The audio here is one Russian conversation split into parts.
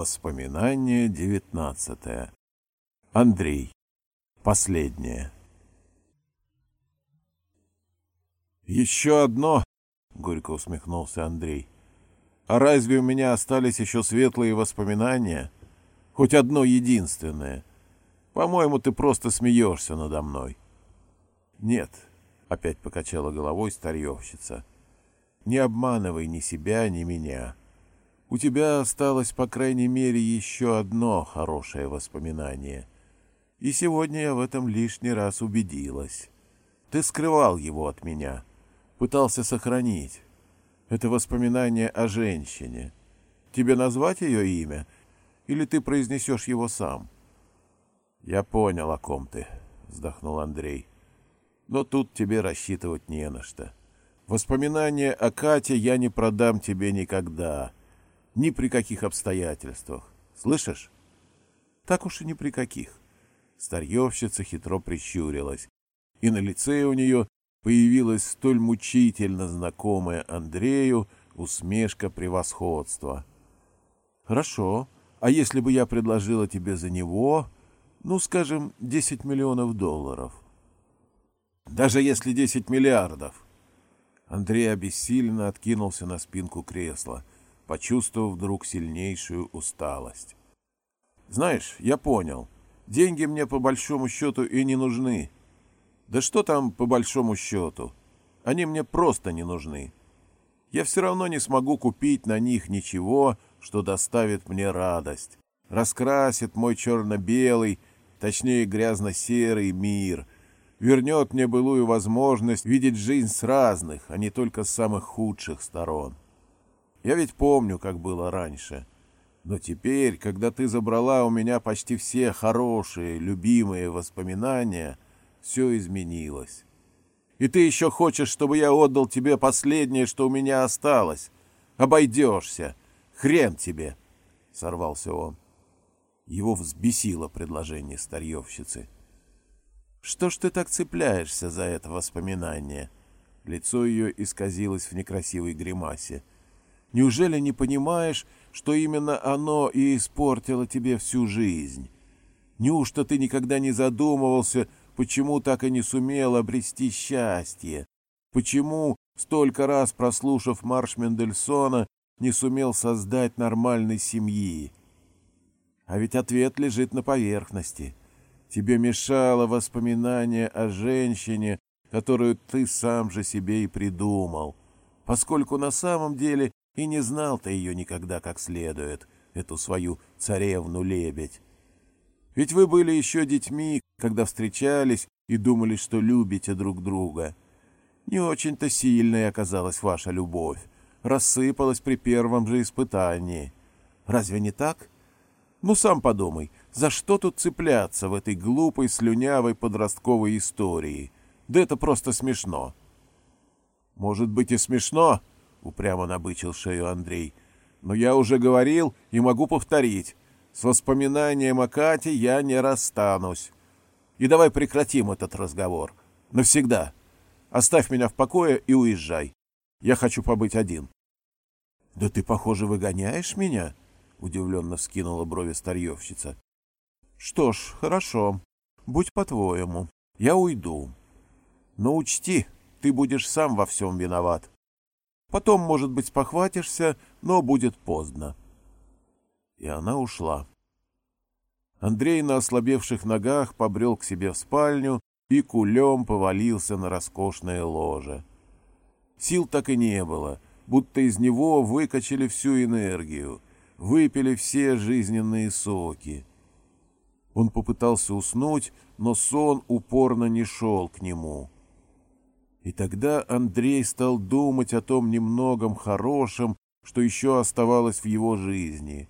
Воспоминание девятнадцатое. Андрей. Последнее. «Еще одно!» — горько усмехнулся Андрей. «А разве у меня остались еще светлые воспоминания? Хоть одно единственное. По-моему, ты просто смеешься надо мной». «Нет», — опять покачала головой старьевщица. «Не обманывай ни себя, ни меня. У тебя осталось, по крайней мере, еще одно хорошее воспоминание. И сегодня я в этом лишний раз убедилась. Ты скрывал его от меня, пытался сохранить. Это воспоминание о женщине. Тебе назвать ее имя, или ты произнесешь его сам? — Я понял, о ком ты, — вздохнул Андрей. — Но тут тебе рассчитывать не на что. Воспоминания о Кате я не продам тебе никогда. — ни при каких обстоятельствах. Слышишь? Так уж и ни при каких. Старьевщица хитро прищурилась, и на лице у нее появилась столь мучительно знакомая Андрею усмешка превосходства. «Хорошо. А если бы я предложила тебе за него, ну, скажем, 10 миллионов долларов?» «Даже если 10 миллиардов!» Андрей обессиленно откинулся на спинку кресла — почувствовав вдруг сильнейшую усталость. «Знаешь, я понял. Деньги мне по большому счету и не нужны. Да что там по большому счету? Они мне просто не нужны. Я все равно не смогу купить на них ничего, что доставит мне радость, раскрасит мой черно-белый, точнее грязно-серый мир, вернет мне былую возможность видеть жизнь с разных, а не только с самых худших сторон. Я ведь помню, как было раньше. Но теперь, когда ты забрала у меня почти все хорошие, любимые воспоминания, все изменилось. И ты еще хочешь, чтобы я отдал тебе последнее, что у меня осталось. Обойдешься. Хрен тебе!» — сорвался он. Его взбесило предложение старьевщицы. «Что ж ты так цепляешься за это воспоминание?» Лицо ее исказилось в некрасивой гримасе. Неужели не понимаешь, что именно оно и испортило тебе всю жизнь? Неужто ты никогда не задумывался, почему так и не сумел обрести счастье? Почему, столько раз прослушав марш Мендельсона, не сумел создать нормальной семьи? А ведь ответ лежит на поверхности. Тебе мешало воспоминание о женщине, которую ты сам же себе и придумал, поскольку на самом деле и не знал ты ее никогда как следует, эту свою царевну-лебедь. Ведь вы были еще детьми, когда встречались и думали, что любите друг друга. Не очень-то сильной оказалась ваша любовь, рассыпалась при первом же испытании. Разве не так? Ну, сам подумай, за что тут цепляться в этой глупой, слюнявой подростковой истории? Да это просто смешно. Может быть и смешно, — упрямо набычил шею Андрей. «Но я уже говорил и могу повторить. С воспоминанием о Кате я не расстанусь. И давай прекратим этот разговор. Навсегда. Оставь меня в покое и уезжай. Я хочу побыть один». «Да ты, похоже, выгоняешь меня?» — удивленно вскинула брови старьевщица. «Что ж, хорошо. Будь по-твоему. Я уйду. Но учти, ты будешь сам во всем виноват. Потом, может быть, спохватишься, но будет поздно. И она ушла. Андрей на ослабевших ногах побрел к себе в спальню и кулем повалился на роскошное ложе. Сил так и не было, будто из него выкачали всю энергию, выпили все жизненные соки. Он попытался уснуть, но сон упорно не шел к нему. И тогда Андрей стал думать о том немногом хорошем, что еще оставалось в его жизни.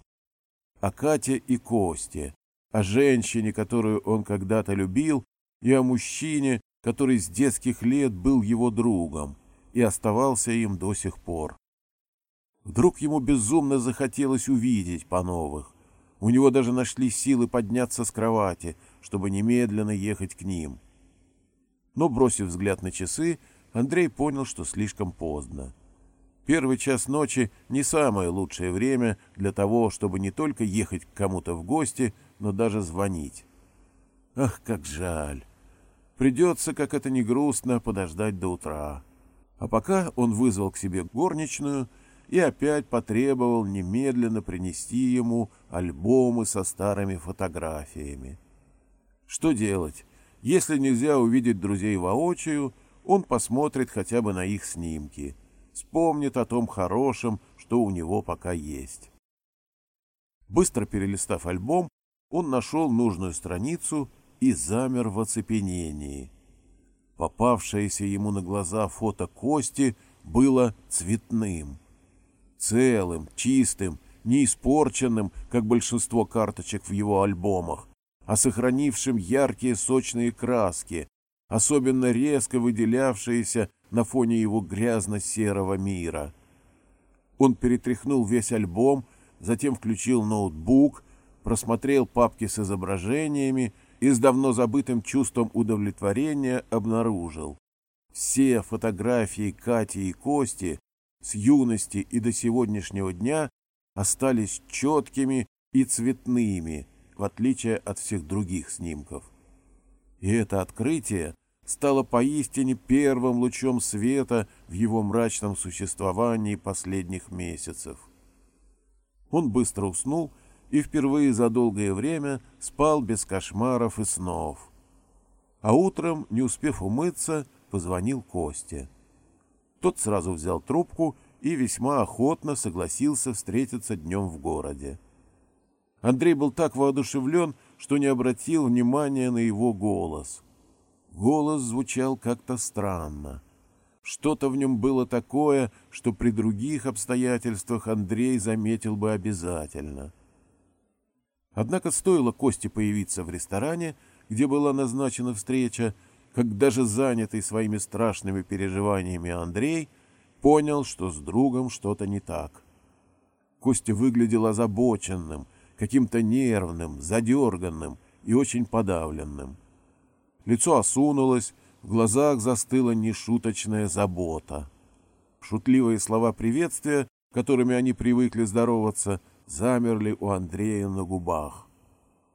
О Кате и Косте, о женщине, которую он когда-то любил, и о мужчине, который с детских лет был его другом и оставался им до сих пор. Вдруг ему безумно захотелось увидеть по-новых. У него даже нашли силы подняться с кровати, чтобы немедленно ехать к ним — но, бросив взгляд на часы, Андрей понял, что слишком поздно. Первый час ночи не самое лучшее время для того, чтобы не только ехать к кому-то в гости, но даже звонить. Ах, как жаль! Придется, как это не грустно, подождать до утра. А пока он вызвал к себе горничную и опять потребовал немедленно принести ему альбомы со старыми фотографиями. Что делать? Если нельзя увидеть друзей воочию, он посмотрит хотя бы на их снимки, вспомнит о том хорошем, что у него пока есть. Быстро перелистав альбом, он нашел нужную страницу и замер в оцепенении. Попавшееся ему на глаза фото Кости было цветным. Целым, чистым, не испорченным, как большинство карточек в его альбомах, а сохранившим яркие сочные краски, особенно резко выделявшиеся на фоне его грязно-серого мира. Он перетряхнул весь альбом, затем включил ноутбук, просмотрел папки с изображениями и с давно забытым чувством удовлетворения обнаружил. Все фотографии Кати и Кости с юности и до сегодняшнего дня остались четкими и цветными, в отличие от всех других снимков. И это открытие стало поистине первым лучом света в его мрачном существовании последних месяцев. Он быстро уснул и впервые за долгое время спал без кошмаров и снов. А утром, не успев умыться, позвонил Косте. Тот сразу взял трубку и весьма охотно согласился встретиться днем в городе. Андрей был так воодушевлен, что не обратил внимания на его голос. Голос звучал как-то странно. Что-то в нем было такое, что при других обстоятельствах Андрей заметил бы обязательно. Однако стоило Косте появиться в ресторане, где была назначена встреча, как даже занятый своими страшными переживаниями Андрей понял, что с другом что-то не так. Костя выглядел озабоченным — каким-то нервным, задерганным и очень подавленным. Лицо осунулось, в глазах застыла нешуточная забота. Шутливые слова приветствия, которыми они привыкли здороваться, замерли у Андрея на губах.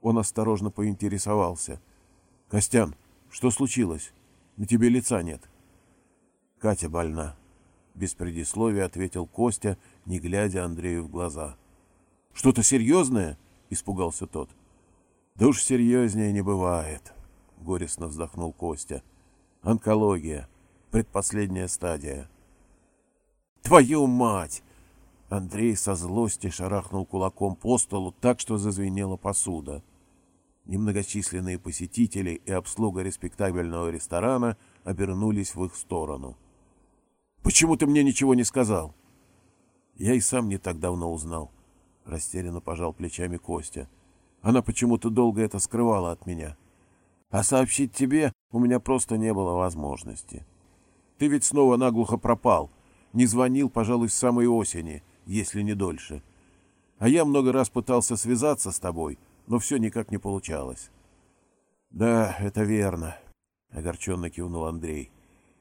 Он осторожно поинтересовался. — Костян, что случилось? На тебе лица нет. — Катя больна. Без предисловия ответил Костя, не глядя Андрею в глаза. — что-то серьезное? — испугался тот. — Да уж серьезнее не бывает, — горестно вздохнул Костя. — Онкология. Предпоследняя стадия. — Твою мать! Андрей со злости шарахнул кулаком по столу так, что зазвенела посуда. Немногочисленные посетители и обслуга респектабельного ресторана обернулись в их сторону. «Почему ты мне ничего не сказал?» «Я и сам не так давно узнал. — растерянно пожал плечами Костя. «Она почему-то долго это скрывала от меня. А сообщить тебе у меня просто не было возможности. Ты ведь снова наглухо пропал. Не звонил, пожалуй, с самой осени, если не дольше. А я много раз пытался связаться с тобой, но все никак не получалось». «Да, это верно», — огорченно кивнул Андрей.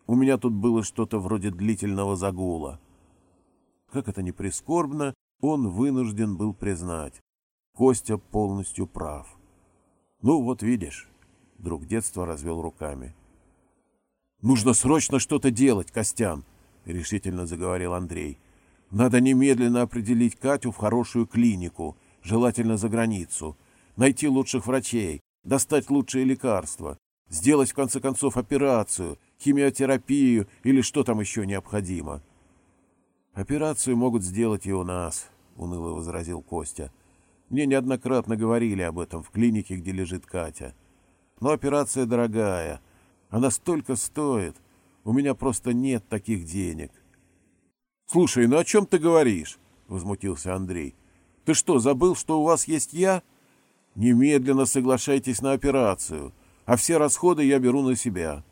«У меня тут было что-то вроде длительного загула». Как это ни прискорбно, он вынужден был признать. Костя полностью прав. «Ну, вот видишь», — друг детства развел руками. «Нужно срочно что-то делать, Костян», — решительно заговорил Андрей. «Надо немедленно определить Катю в хорошую клинику, желательно за границу, найти лучших врачей, достать лучшие лекарства, сделать, в конце концов, операцию, химиотерапию или что там еще необходимо». «Операцию могут сделать и у нас», — уныло возразил Костя. «Мне неоднократно говорили об этом в клинике, где лежит Катя. Но операция дорогая. Она столько стоит. У меня просто нет таких денег». «Слушай, ну о чем ты говоришь?» — возмутился Андрей. «Ты что, забыл, что у вас есть я? Немедленно соглашайтесь на операцию, а все расходы я беру на себя».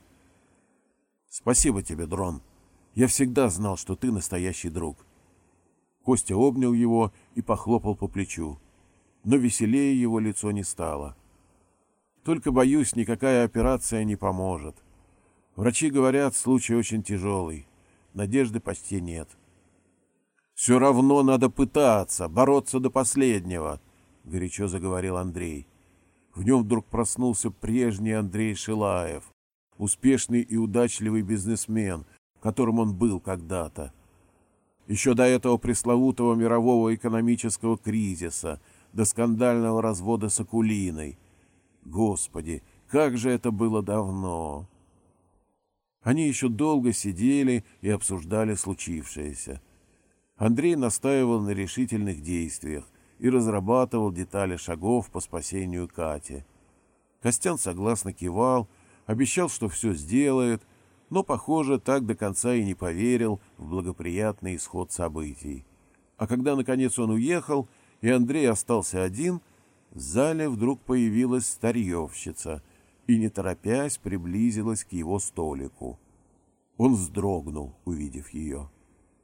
«Спасибо тебе, Дрон. Я всегда знал, что ты настоящий друг». Костя обнял его и похлопал по плечу. Но веселее его лицо не стало. Только, боюсь, никакая операция не поможет. Врачи говорят, случай очень тяжелый. Надежды почти нет. Все равно надо пытаться, бороться до последнего, — горячо заговорил Андрей. В нем вдруг проснулся прежний Андрей Шилаев, успешный и удачливый бизнесмен, которым он был когда-то. Еще до этого пресловутого мирового экономического кризиса, до скандального развода с Акулиной. Господи, как же это было давно! Они еще долго сидели и обсуждали случившееся. Андрей настаивал на решительных действиях и разрабатывал детали шагов по спасению Кати. Костян согласно кивал, обещал, что все сделает, но, похоже, так до конца и не поверил в благоприятный исход событий. А когда, наконец, он уехал, и Андрей остался один, в зале вдруг появилась старьевщица и, не торопясь, приблизилась к его столику. Он вздрогнул, увидев ее.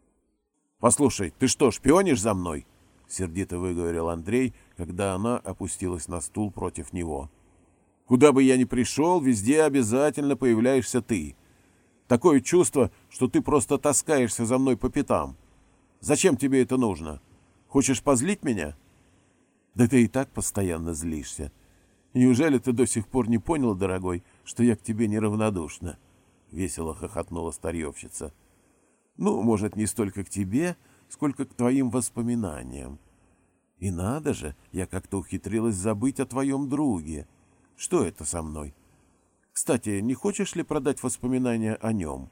— Послушай, ты что, шпионишь за мной? — сердито выговорил Андрей, когда она опустилась на стул против него. — Куда бы я ни пришел, везде обязательно появляешься ты. Такое чувство, что ты просто таскаешься за мной по пятам. Зачем тебе это нужно? Хочешь позлить меня? — Да ты и так постоянно злишься. Неужели ты до сих пор не понял, дорогой, что я к тебе неравнодушна? — весело хохотнула старьевщица. — ну, может, не столько к тебе, сколько к твоим воспоминаниям. И надо же, я как-то ухитрилась забыть о твоем друге. Что это со мной? Кстати, не хочешь ли продать воспоминания о нем?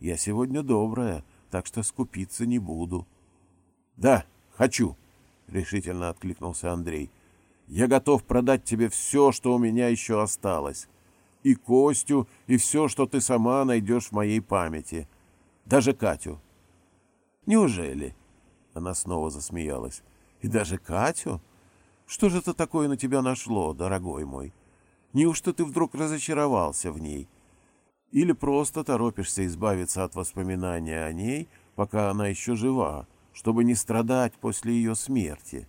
Я сегодня добрая, так что скупиться не буду. — Да, хочу, — решительно откликнулся Андрей. — Я готов продать тебе все, что у меня еще осталось. И Костю, и все, что ты сама найдешь в моей памяти. — даже Катю. Неужели? Она снова засмеялась. И даже Катю? Что же это такое на тебя нашло, дорогой мой? Неужто ты вдруг разочаровался в ней? Или просто торопишься избавиться от воспоминания о ней, пока она еще жива, чтобы не страдать после ее смерти?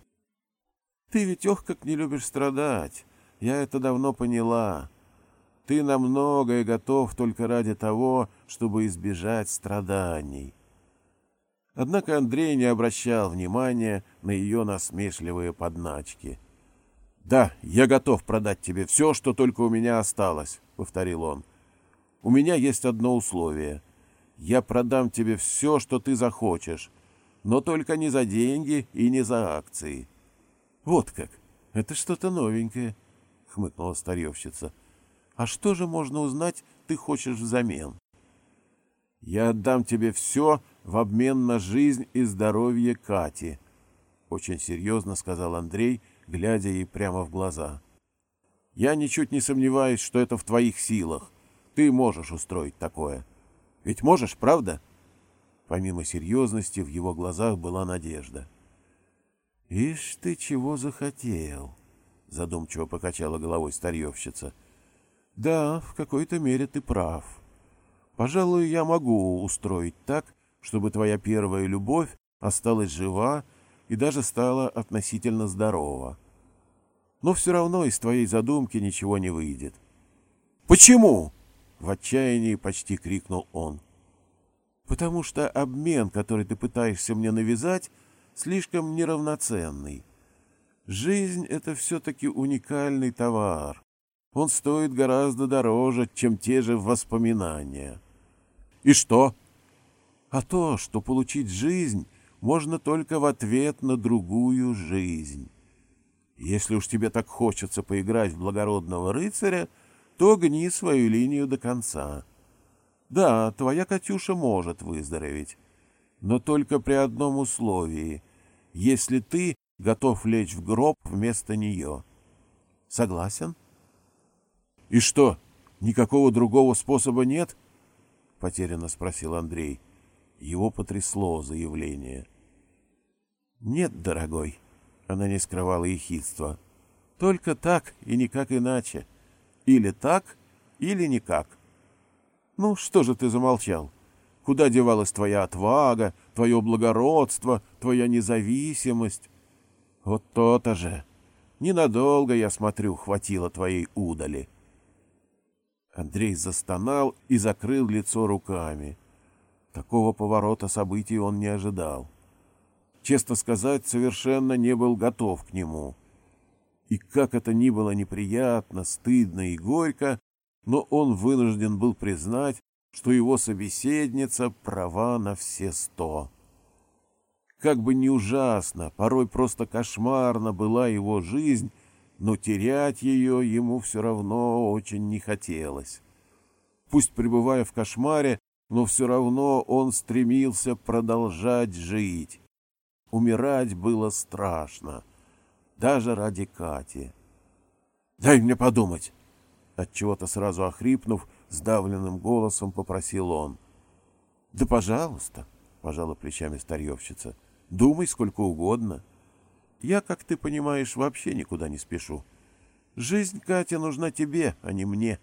Ты ведь ох, как не любишь страдать. Я это давно поняла. Ты на многое готов только ради того, чтобы избежать страданий. Однако Андрей не обращал внимания на ее насмешливые подначки. «Да, я готов продать тебе все, что только у меня осталось», — повторил он. «У меня есть одно условие. Я продам тебе все, что ты захочешь, но только не за деньги и не за акции». «Вот как! Это что-то новенькое», — хмыкнула старьевщица. А что же можно узнать ты хочешь взамен? Я отдам тебе все в обмен на жизнь и здоровье Кати, очень серьезно сказал Андрей, глядя ей прямо в глаза. Я ничуть не сомневаюсь, что это в твоих силах. Ты можешь устроить такое. Ведь можешь, правда? Помимо серьезности в его глазах была надежда. «Ишь ты чего захотел?» — задумчиво покачала головой старьевщица. — да, в какой-то мере ты прав. Пожалуй, я могу устроить так, чтобы твоя первая любовь осталась жива и даже стала относительно здорова. Но все равно из твоей задумки ничего не выйдет. «Почему?» — в отчаянии почти крикнул он. «Потому что обмен, который ты пытаешься мне навязать, слишком неравноценный. Жизнь — это все-таки уникальный товар, он стоит гораздо дороже, чем те же воспоминания. И что? А то, что получить жизнь можно только в ответ на другую жизнь. Если уж тебе так хочется поиграть в благородного рыцаря, то гни свою линию до конца. Да, твоя Катюша может выздороветь, но только при одном условии, если ты готов лечь в гроб вместо нее. Согласен? — «И что, никакого другого способа нет?» — потерянно спросил Андрей. Его потрясло заявление. «Нет, дорогой», — она не скрывала ехидства. «Только так и никак иначе. Или так, или никак». «Ну, что же ты замолчал? Куда девалась твоя отвага, твое благородство, твоя независимость?» «Вот то-то же! Ненадолго, я смотрю, хватило твоей удали». Андрей застонал и закрыл лицо руками. Такого поворота событий он не ожидал. Честно сказать, совершенно не был готов к нему. И как это ни было неприятно, стыдно и горько, но он вынужден был признать, что его собеседница права на все сто. Как бы ни ужасно, порой просто кошмарна была его жизнь, но терять ее ему все равно очень не хотелось. Пусть пребывая в кошмаре, но все равно он стремился продолжать жить. Умирать было страшно, даже ради Кати. «Дай мне подумать!» Отчего-то сразу охрипнув, сдавленным голосом попросил он. «Да пожалуйста!» — пожала плечами старьевщица. «Думай сколько угодно. Я, как ты понимаешь, вообще никуда не спешу. Жизнь, Катя, нужна тебе, а не мне».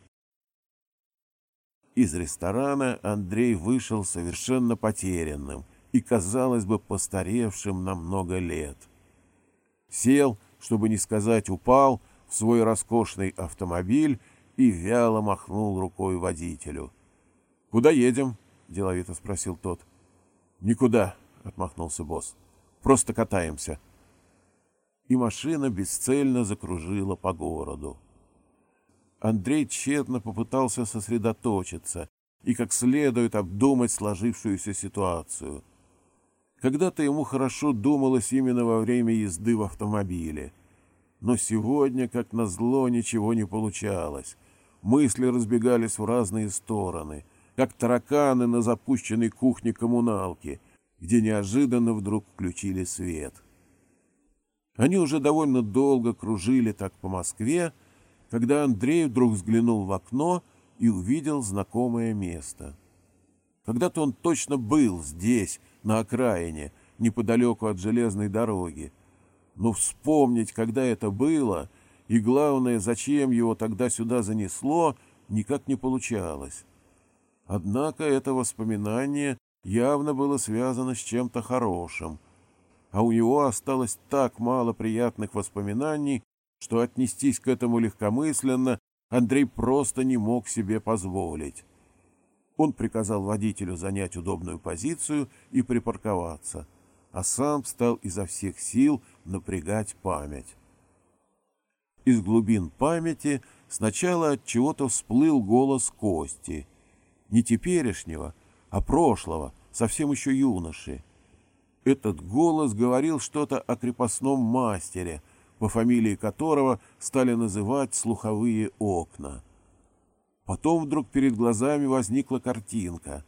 Из ресторана Андрей вышел совершенно потерянным и, казалось бы, постаревшим на много лет. Сел, чтобы не сказать упал, в свой роскошный автомобиль и вяло махнул рукой водителю. — Куда едем? — деловито спросил тот. — Никуда, — отмахнулся босс. — Просто катаемся. И машина бесцельно закружила по городу. Андрей тщетно попытался сосредоточиться и как следует обдумать сложившуюся ситуацию. Когда-то ему хорошо думалось именно во время езды в автомобиле. Но сегодня, как назло, ничего не получалось. Мысли разбегались в разные стороны, как тараканы на запущенной кухне коммуналки, где неожиданно вдруг включили свет. Они уже довольно долго кружили так по Москве, когда Андрей вдруг взглянул в окно и увидел знакомое место. Когда-то он точно был здесь, на окраине, неподалеку от железной дороги. Но вспомнить, когда это было, и, главное, зачем его тогда сюда занесло, никак не получалось. Однако это воспоминание явно было связано с чем-то хорошим, а у него осталось так мало приятных воспоминаний, что отнестись к этому легкомысленно Андрей просто не мог себе позволить. Он приказал водителю занять удобную позицию и припарковаться, а сам стал изо всех сил напрягать память. Из глубин памяти сначала от чего-то всплыл голос Кости, не теперешнего, а прошлого, совсем еще юноши. Этот голос говорил что-то о крепостном мастере — по фамилии которого стали называть слуховые окна. Потом вдруг перед глазами возникла картинка.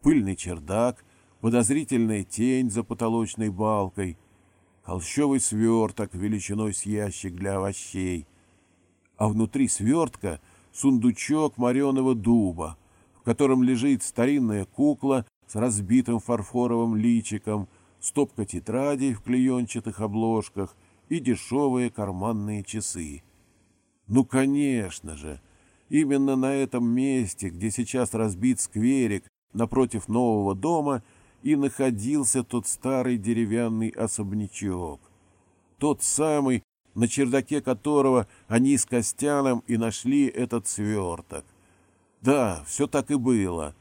Пыльный чердак, подозрительная тень за потолочной балкой, холщовый сверток величиной с ящик для овощей, а внутри свертка сундучок мореного дуба, в котором лежит старинная кукла с разбитым фарфоровым личиком, стопка тетрадей в клеенчатых обложках — и дешевые карманные часы. Ну, конечно же, именно на этом месте, где сейчас разбит скверик напротив нового дома, и находился тот старый деревянный особнячок. Тот самый, на чердаке которого они с Костяном и нашли этот сверток. Да, все так и было.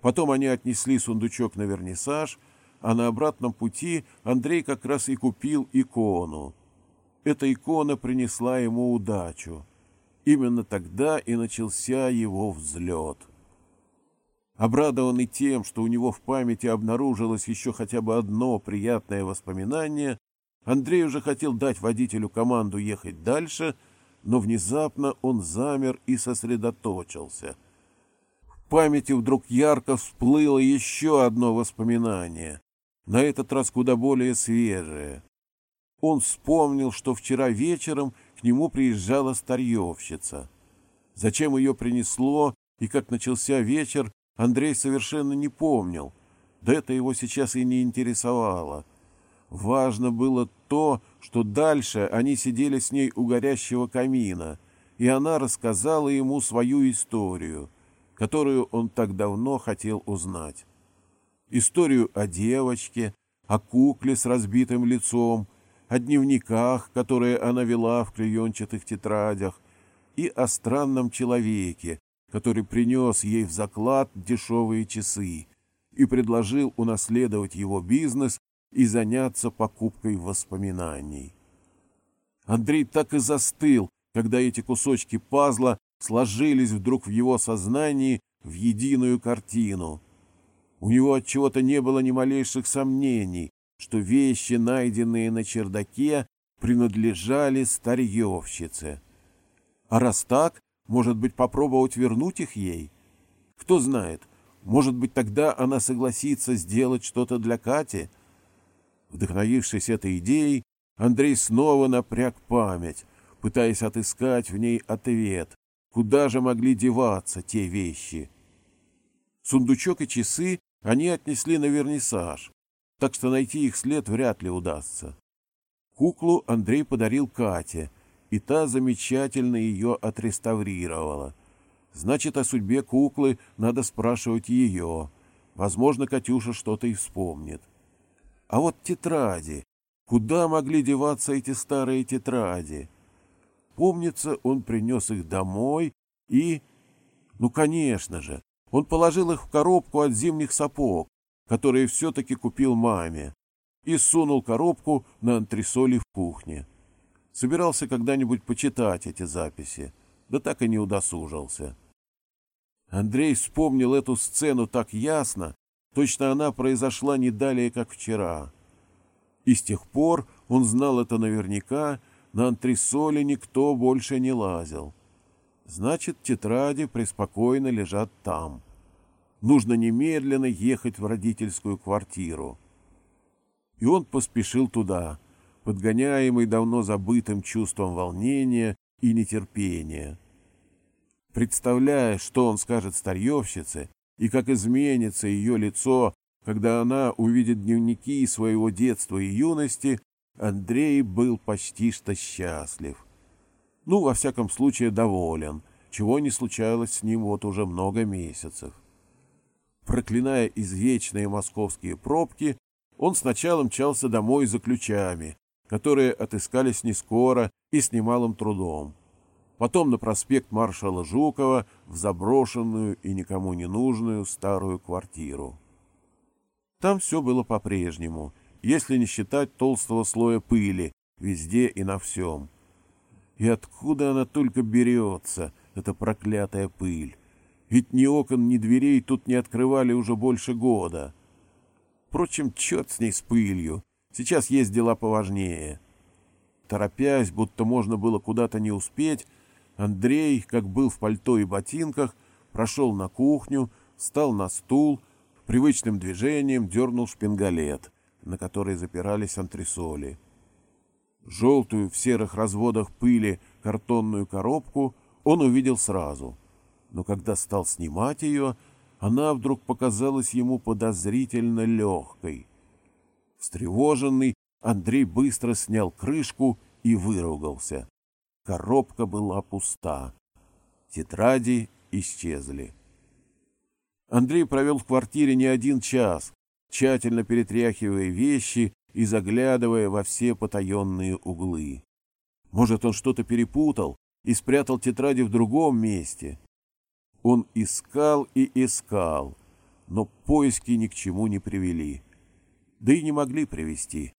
Потом они отнесли сундучок на вернисаж, а на обратном пути Андрей как раз и купил икону. Эта икона принесла ему удачу. Именно тогда и начался его взлет. Обрадованный тем, что у него в памяти обнаружилось еще хотя бы одно приятное воспоминание, Андрей уже хотел дать водителю команду ехать дальше, но внезапно он замер и сосредоточился. В памяти вдруг ярко всплыло еще одно воспоминание, на этот раз куда более свежее. Он вспомнил, что вчера вечером к нему приезжала старьевщица. Зачем ее принесло и как начался вечер, Андрей совершенно не помнил. Да это его сейчас и не интересовало. Важно было то, что дальше они сидели с ней у горящего камина, и она рассказала ему свою историю, которую он так давно хотел узнать. Историю о девочке, о кукле с разбитым лицом, о дневниках, которые она вела в клеенчатых тетрадях, и о странном человеке, который принес ей в заклад дешевые часы и предложил унаследовать его бизнес и заняться покупкой воспоминаний. Андрей так и застыл, когда эти кусочки пазла сложились вдруг в его сознании в единую картину. У него от чего-то не было ни малейших сомнений, что вещи, найденные на чердаке, принадлежали старьевщице. А раз так, может быть, попробовать вернуть их ей? Кто знает, может быть, тогда она согласится сделать что-то для Кати? Вдохновившись этой идеей, Андрей снова напряг память, пытаясь отыскать в ней ответ, куда же могли деваться те вещи. Сундучок и часы они отнесли на вернисаж, так что найти их след вряд ли удастся. Куклу Андрей подарил Кате, и та замечательно ее отреставрировала. Значит, о судьбе куклы надо спрашивать ее. Возможно, Катюша что-то и вспомнит. А вот тетради. Куда могли деваться эти старые тетради? Помнится, он принес их домой и... Ну, конечно же, он положил их в коробку от зимних сапог, которые все-таки купил маме, и сунул коробку на антресоли в кухне. Собирался когда-нибудь почитать эти записи, да так и не удосужился. Андрей вспомнил эту сцену так ясно, точно она произошла не далее, как вчера. И с тех пор он знал это наверняка, на антресоли никто больше не лазил. Значит, тетради преспокойно лежат там. Нужно немедленно ехать в родительскую квартиру. И он поспешил туда, подгоняемый давно забытым чувством волнения и нетерпения. Представляя, что он скажет старьевщице и как изменится ее лицо, когда она увидит дневники своего детства и юности, Андрей был почти что счастлив. Ну, во всяком случае, доволен, чего не случалось с ним вот уже много месяцев. Проклиная извечные московские пробки, он сначала мчался домой за ключами, которые отыскались не скоро и с немалым трудом. Потом на проспект маршала Жукова в заброшенную и никому не нужную старую квартиру. Там все было по-прежнему — если не считать толстого слоя пыли везде и на всем. И откуда она только берется, эта проклятая пыль? Ведь ни окон, ни дверей тут не открывали уже больше года. Впрочем, черт с ней с пылью. Сейчас есть дела поважнее. Торопясь, будто можно было куда-то не успеть, Андрей, как был в пальто и ботинках, прошел на кухню, встал на стул, привычным движением дернул шпингалет на которой запирались антресоли. Желтую в серых разводах пыли картонную коробку он увидел сразу, но когда стал снимать ее, она вдруг показалась ему подозрительно легкой. Встревоженный, Андрей быстро снял крышку и выругался. Коробка была пуста. Тетради исчезли. Андрей провел в квартире не один час, тщательно перетряхивая вещи и заглядывая во все потаенные углы. Может, он что-то перепутал и спрятал тетради в другом месте. Он искал и искал, но поиски ни к чему не привели. Да и не могли привести.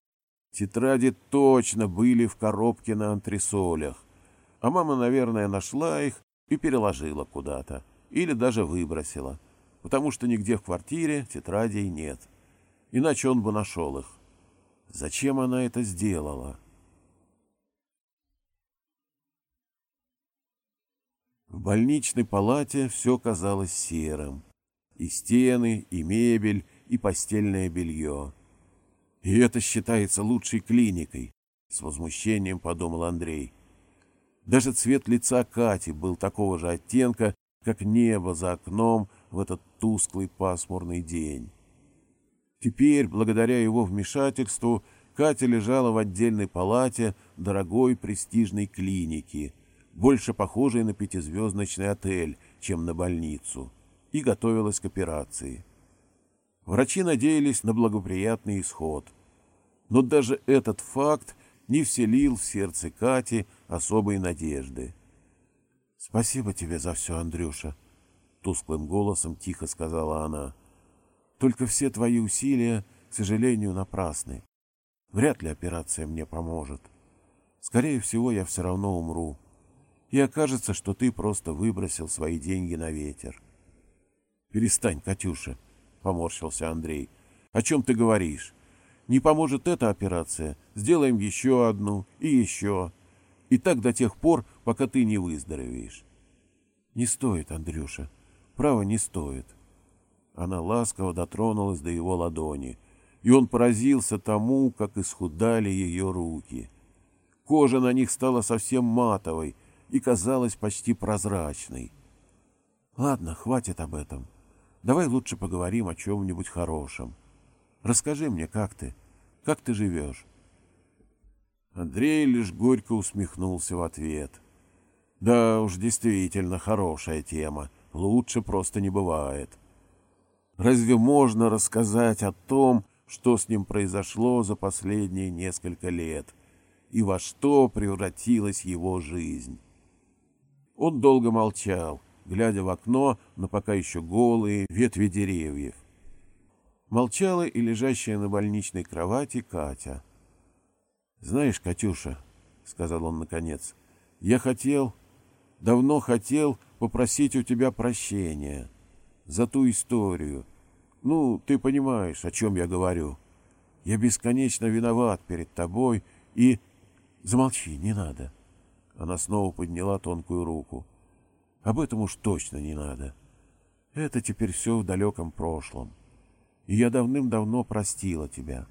Тетради точно были в коробке на антресолях, а мама, наверное, нашла их и переложила куда-то, или даже выбросила, потому что нигде в квартире тетрадей нет. — иначе он бы нашел их. Зачем она это сделала? В больничной палате все казалось серым. И стены, и мебель, и постельное белье. И это считается лучшей клиникой, с возмущением подумал Андрей. Даже цвет лица Кати был такого же оттенка, как небо за окном в этот тусклый пасмурный день. Теперь, благодаря его вмешательству, Катя лежала в отдельной палате дорогой престижной клиники, больше похожей на пятизвездочный отель, чем на больницу, и готовилась к операции. Врачи надеялись на благоприятный исход. Но даже этот факт не вселил в сердце Кати особой надежды. — Спасибо тебе за все, Андрюша, — тусклым голосом тихо сказала она. — только все твои усилия сожалению, напрасны. Вряд ли операция мне поможет. Скорее всего, я все равно умру. И окажется, что ты просто выбросил свои деньги на ветер. «Перестань, Катюша», — поморщился Андрей. «О чем ты говоришь? Не поможет эта операция, сделаем еще одну и еще. И так до тех пор, пока ты не выздоровеешь». «Не стоит, Андрюша. Право, не стоит». Она ласково дотронулась до его ладони, и он поразился тому, как исхудали ее руки. Кожа на них стала совсем матовой и казалась почти прозрачной. «Ладно, хватит об этом. Давай лучше поговорим о чем-нибудь хорошем. Расскажи мне, как ты? Как ты живешь?» Андрей лишь горько усмехнулся в ответ. «Да уж, действительно, хорошая тема. Лучше просто не бывает. Разве можно рассказать о том, что с ним произошло за последние несколько лет и во что превратилась его жизнь?» Он долго молчал, глядя в окно на пока еще голые ветви деревьев. Молчала и лежащая на больничной кровати Катя. «Знаешь, Катюша», — сказал он наконец, — «я хотел, давно хотел попросить у тебя прощения за ту историю. Ну, ты понимаешь, о чем я говорю. Я бесконечно виноват перед тобой и... Замолчи, не надо». Она снова подняла тонкую руку. Об этом уж точно не надо. Это теперь все в далеком прошлом. И я давным-давно простила тебя.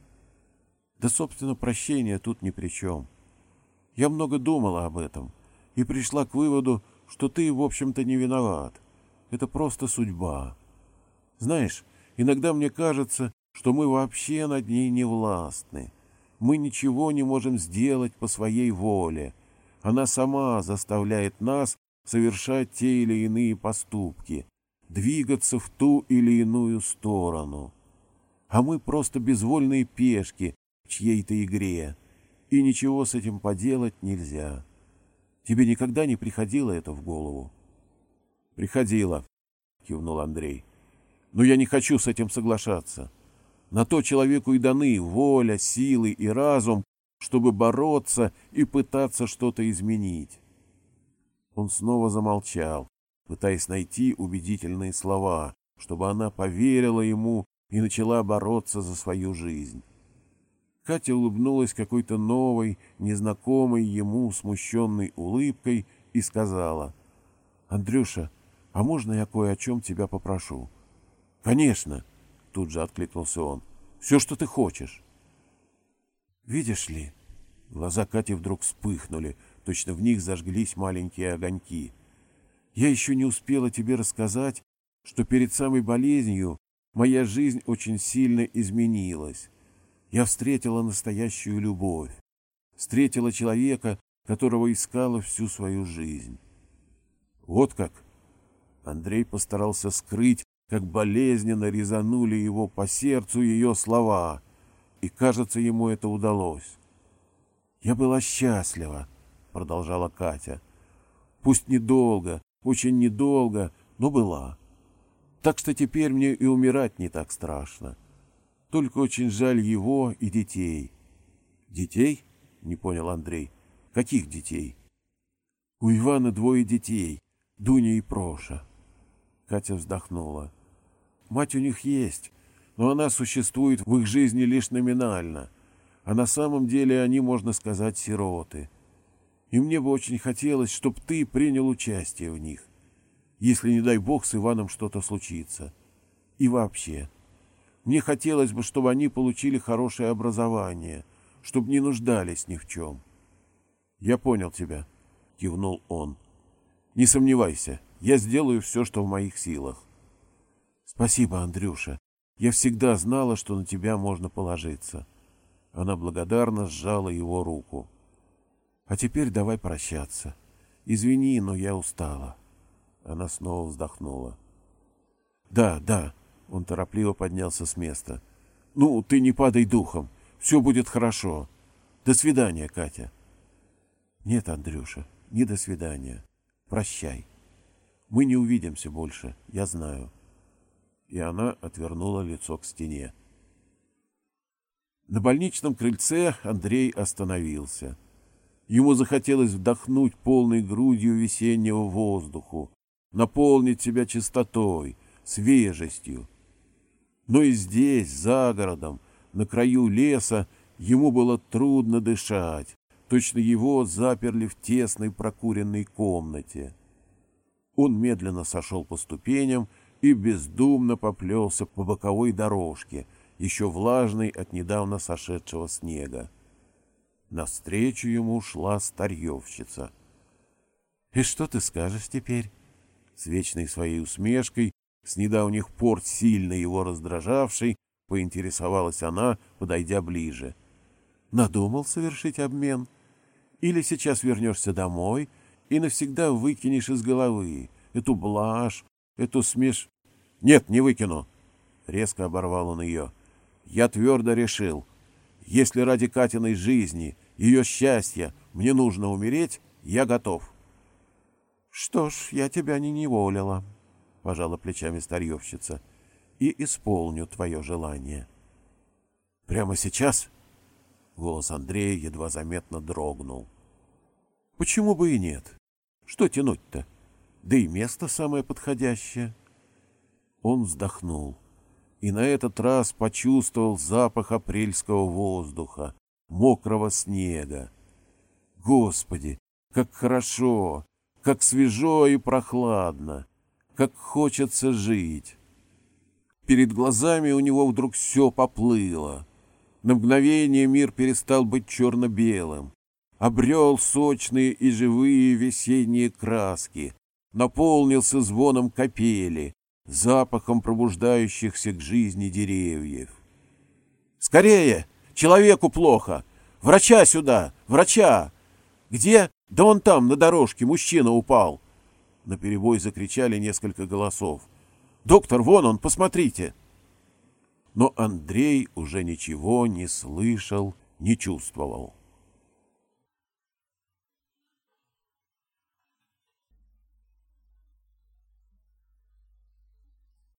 Да, собственно, прощение тут ни при чем. Я много думала об этом и пришла к выводу, что ты, в общем-то, не виноват. Это просто судьба. Знаешь, иногда мне кажется, что мы вообще над ней не властны. Мы ничего не можем сделать по своей воле. Она сама заставляет нас совершать те или иные поступки, двигаться в ту или иную сторону. А мы просто безвольные пешки в чьей-то игре, и ничего с этим поделать нельзя. Тебе никогда не приходило это в голову? — Приходило, — кивнул Андрей. — Но я не хочу с этим соглашаться. На то человеку и даны воля, силы и разум, чтобы бороться и пытаться что-то изменить. Он снова замолчал, пытаясь найти убедительные слова, чтобы она поверила ему и начала бороться за свою жизнь. Катя улыбнулась какой-то новой, незнакомой ему смущенной улыбкой и сказала, «Андрюша, а можно я кое о чем тебя попрошу?» «Конечно!» — тут же откликнулся он. «Все, что ты хочешь». «Видишь ли...» Глаза Кати вдруг вспыхнули, Точно в них зажглись маленькие огоньки. Я еще не успела тебе рассказать, что перед самой болезнью моя жизнь очень сильно изменилась. Я встретила настоящую любовь. Встретила человека, которого искала всю свою жизнь. Вот как. Андрей постарался скрыть, как болезненно резанули его по сердцу ее слова, и, кажется, ему это удалось. Я была счастлива, продолжала Катя. Пусть недолго, очень недолго, но была. Так что теперь мне и умирать не так страшно. Только очень жаль его и детей. Детей? Не понял Андрей. Каких детей? У Ивана двое детей, Дуня и Проша. Катя вздохнула. Мать у них есть, но она существует в их жизни лишь номинально, а на самом деле они, можно сказать, сироты и мне бы очень хотелось, чтобы ты принял участие в них, если, не дай бог, с Иваном что-то случится. И вообще, мне хотелось бы, чтобы они получили хорошее образование, чтобы не нуждались ни в чем. — Я понял тебя, — кивнул он. — Не сомневайся, я сделаю все, что в моих силах. — Спасибо, Андрюша. Я всегда знала, что на тебя можно положиться. Она благодарно сжала его руку. — а теперь давай прощаться. Извини, но я устала. Она снова вздохнула. Да, да, он торопливо поднялся с места. Ну, ты не падай духом. Все будет хорошо. До свидания, Катя. Нет, Андрюша, не до свидания. Прощай. Мы не увидимся больше, я знаю. И она отвернула лицо к стене. На больничном крыльце Андрей остановился. Ему захотелось вдохнуть полной грудью весеннего воздуху, наполнить себя чистотой, свежестью. Но и здесь, за городом, на краю леса, ему было трудно дышать, точно его заперли в тесной прокуренной комнате. Он медленно сошел по ступеням и бездумно поплелся по боковой дорожке, еще влажной от недавно сошедшего снега. Навстречу ему шла старьевщица. — И что ты скажешь теперь? С вечной своей усмешкой, с недавних пор сильно его раздражавшей, поинтересовалась она, подойдя ближе. — Надумал совершить обмен? Или сейчас вернешься домой и навсегда выкинешь из головы эту блажь, эту смеш... — Нет, не выкину! — резко оборвал он ее. — Я твердо решил. Если ради Катиной жизни ее счастья, мне нужно умереть, я готов. — Что ж, я тебя не неволила, — пожала плечами старьевщица, — и исполню твое желание. — Прямо сейчас? — голос Андрея едва заметно дрогнул. — Почему бы и нет? Что тянуть-то? Да и место самое подходящее. Он вздохнул и на этот раз почувствовал запах апрельского воздуха, мокрого снега. Господи, как хорошо, как свежо и прохладно, как хочется жить. Перед глазами у него вдруг все поплыло. На мгновение мир перестал быть черно-белым, обрел сочные и живые весенние краски, наполнился звоном капели, запахом пробуждающихся к жизни деревьев. «Скорее!» Человеку плохо. Врача сюда! Врача! Где? Да он там, на дорожке, мужчина упал!» На перебой закричали несколько голосов. «Доктор, вон он, посмотрите!» Но Андрей уже ничего не слышал, не чувствовал.